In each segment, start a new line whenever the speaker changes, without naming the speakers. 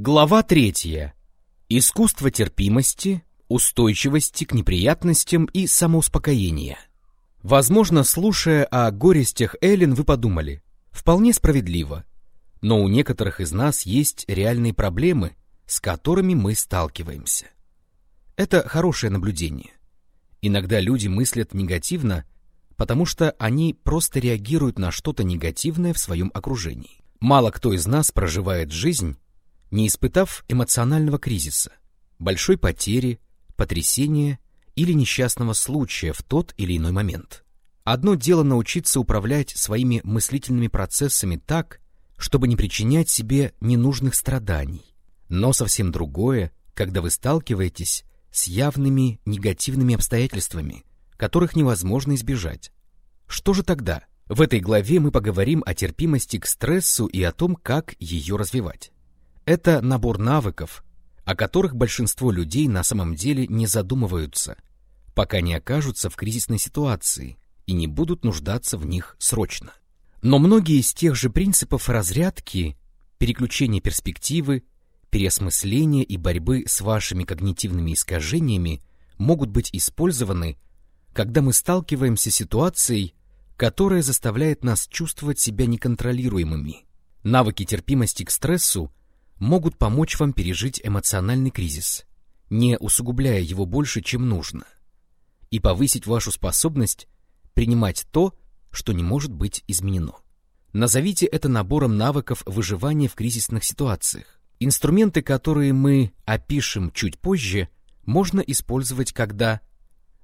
Глава третья. Искусство терпимости, устойчивости к неприятностям и самоуспокоения. Возможно, слушая о горестях Эллен, вы подумали, вполне справедливо, но у некоторых из нас есть реальные проблемы, с которыми мы сталкиваемся. Это хорошее наблюдение. Иногда люди мыслят негативно, потому что они просто реагируют на что-то негативное в своем окружении. Мало кто из нас проживает жизнь, не испытав эмоционального кризиса, большой потери, потрясения или несчастного случая в тот или иной момент. Одно дело научиться управлять своими мыслительными процессами так, чтобы не причинять себе ненужных страданий, но совсем другое, когда вы сталкиваетесь с явными негативными обстоятельствами, которых невозможно избежать. Что же тогда? В этой главе мы поговорим о терпимости к стрессу и о том, как ее развивать. Это набор навыков, о которых большинство людей на самом деле не задумываются, пока не окажутся в кризисной ситуации и не будут нуждаться в них срочно. Но многие из тех же принципов разрядки, переключения перспективы, переосмысления и борьбы с вашими когнитивными искажениями могут быть использованы, когда мы сталкиваемся с ситуацией, которая заставляет нас чувствовать себя неконтролируемыми. Навыки терпимости к стрессу могут помочь вам пережить эмоциональный кризис, не усугубляя его больше, чем нужно, и повысить вашу способность принимать то, что не может быть изменено. Назовите это набором навыков выживания в кризисных ситуациях. Инструменты, которые мы опишем чуть позже, можно использовать, когда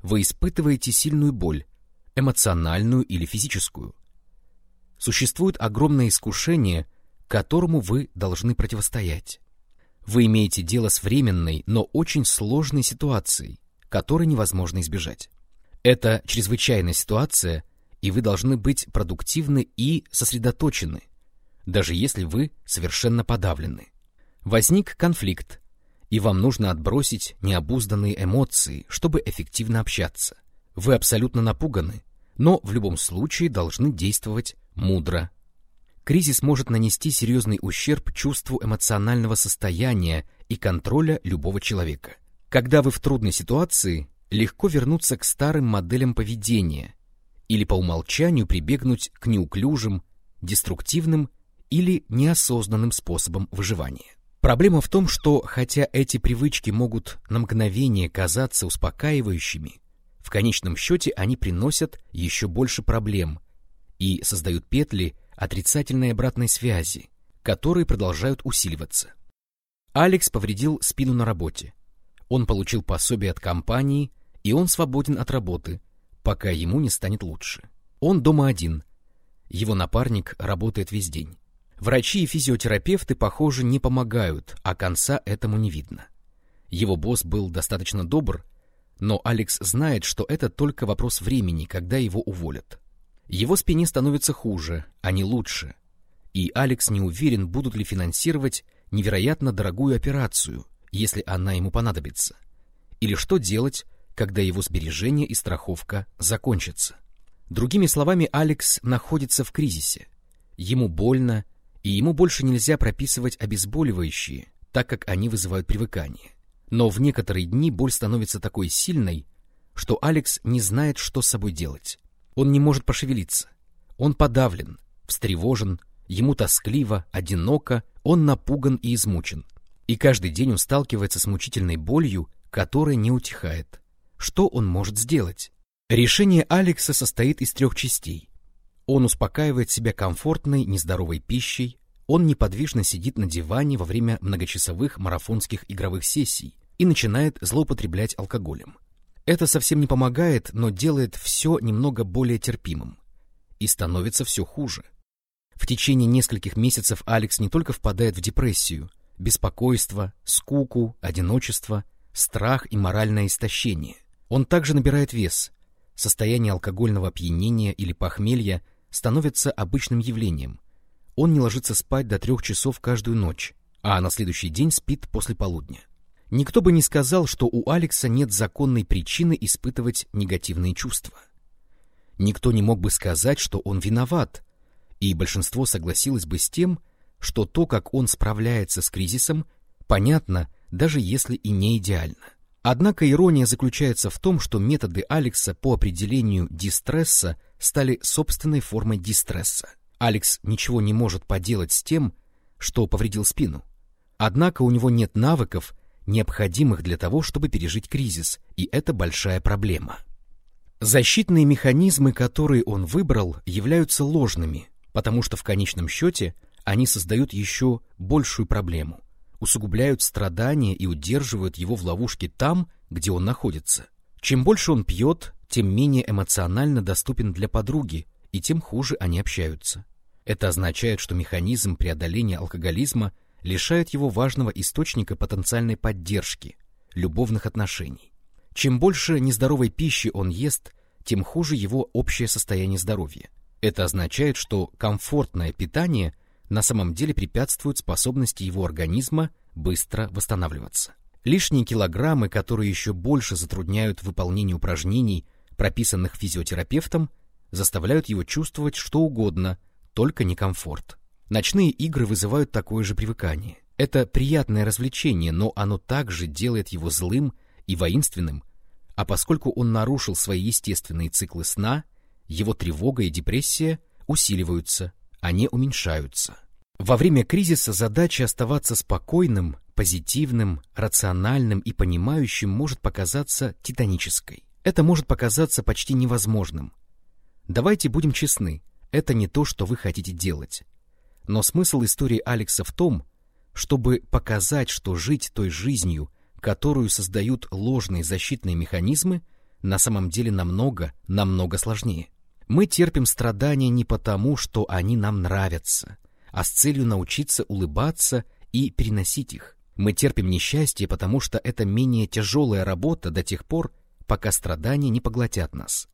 вы испытываете сильную боль, эмоциональную или физическую. Существует огромное искушение, которому вы должны противостоять. Вы имеете дело с временной, но очень сложной ситуацией, которой невозможно избежать. Это чрезвычайная ситуация, и вы должны быть продуктивны и сосредоточены, даже если вы совершенно подавлены. Возник конфликт, и вам нужно отбросить необузданные эмоции, чтобы эффективно общаться. Вы абсолютно напуганы, но в любом случае должны действовать мудро. Кризис может нанести серьезный ущерб чувству эмоционального состояния и контроля любого человека. Когда вы в трудной ситуации, легко вернуться к старым моделям поведения или по умолчанию прибегнуть к неуклюжим, деструктивным или неосознанным способам выживания. Проблема в том, что хотя эти привычки могут на мгновение казаться успокаивающими, в конечном счете они приносят еще больше проблем и создают петли отрицательной обратной связи, которые продолжают усиливаться. Алекс повредил спину на работе. Он получил пособие от компании, и он свободен от работы, пока ему не станет лучше. Он дома один. Его напарник работает весь день. Врачи и физиотерапевты, похоже, не помогают, а конца этому не видно. Его босс был достаточно добр, но Алекс знает, что это только вопрос времени, когда его уволят. Его спине становится хуже, а не лучше. И Алекс не уверен, будут ли финансировать невероятно дорогую операцию, если она ему понадобится. Или что делать, когда его сбережения и страховка закончатся. Другими словами, Алекс находится в кризисе. Ему больно, и ему больше нельзя прописывать обезболивающие, так как они вызывают привыкание. Но в некоторые дни боль становится такой сильной, что Алекс не знает, что с собой делать. Он не может пошевелиться. Он подавлен, встревожен, ему тоскливо, одиноко, он напуган и измучен. И каждый день он сталкивается с мучительной болью, которая не утихает. Что он может сделать? Решение Алекса состоит из трех частей. Он успокаивает себя комфортной, нездоровой пищей, он неподвижно сидит на диване во время многочасовых марафонских игровых сессий и начинает злоупотреблять алкоголем. Это совсем не помогает, но делает все немного более терпимым. И становится все хуже. В течение нескольких месяцев Алекс не только впадает в депрессию, беспокойство, скуку, одиночество, страх и моральное истощение. Он также набирает вес. Состояние алкогольного опьянения или похмелья – становится обычным явлением. Он не ложится спать до трех часов каждую ночь, а на следующий день спит после полудня. Никто бы не сказал, что у Алекса нет законной причины испытывать негативные чувства. Никто не мог бы сказать, что он виноват, и большинство согласилось бы с тем, что то, как он справляется с кризисом, понятно, даже если и не идеально. Однако ирония заключается в том, что методы Алекса по определению дистресса стали собственной формой дистресса. Алекс ничего не может поделать с тем, что повредил спину. Однако у него нет навыков, необходимых для того, чтобы пережить кризис, и это большая проблема. Защитные механизмы, которые он выбрал, являются ложными, потому что в конечном счете они создают еще большую проблему, усугубляют страдания и удерживают его в ловушке там, где он находится. Чем больше он пьет, тем менее эмоционально доступен для подруги, и тем хуже они общаются. Это означает, что механизм преодоления алкоголизма лишает его важного источника потенциальной поддержки, любовных отношений. Чем больше нездоровой пищи он ест, тем хуже его общее состояние здоровья. Это означает, что комфортное питание на самом деле препятствует способности его организма быстро восстанавливаться. Лишние килограммы, которые еще больше затрудняют выполнение упражнений, прописанных физиотерапевтом, заставляют его чувствовать что угодно, только не комфорт. Ночные игры вызывают такое же привыкание. Это приятное развлечение, но оно также делает его злым и воинственным, а поскольку он нарушил свои естественные циклы сна, его тревога и депрессия усиливаются, а не уменьшаются. Во время кризиса задача оставаться спокойным, позитивным, рациональным и понимающим может показаться титанической. Это может показаться почти невозможным. Давайте будем честны, это не то, что вы хотите делать. Но смысл истории Алекса в том, чтобы показать, что жить той жизнью, которую создают ложные защитные механизмы, на самом деле намного, намного сложнее. Мы терпим страдания не потому, что они нам нравятся, а с целью научиться улыбаться и переносить их. Мы терпим несчастье, потому что это менее тяжелая работа до тех пор, пока страдания не поглотят нас.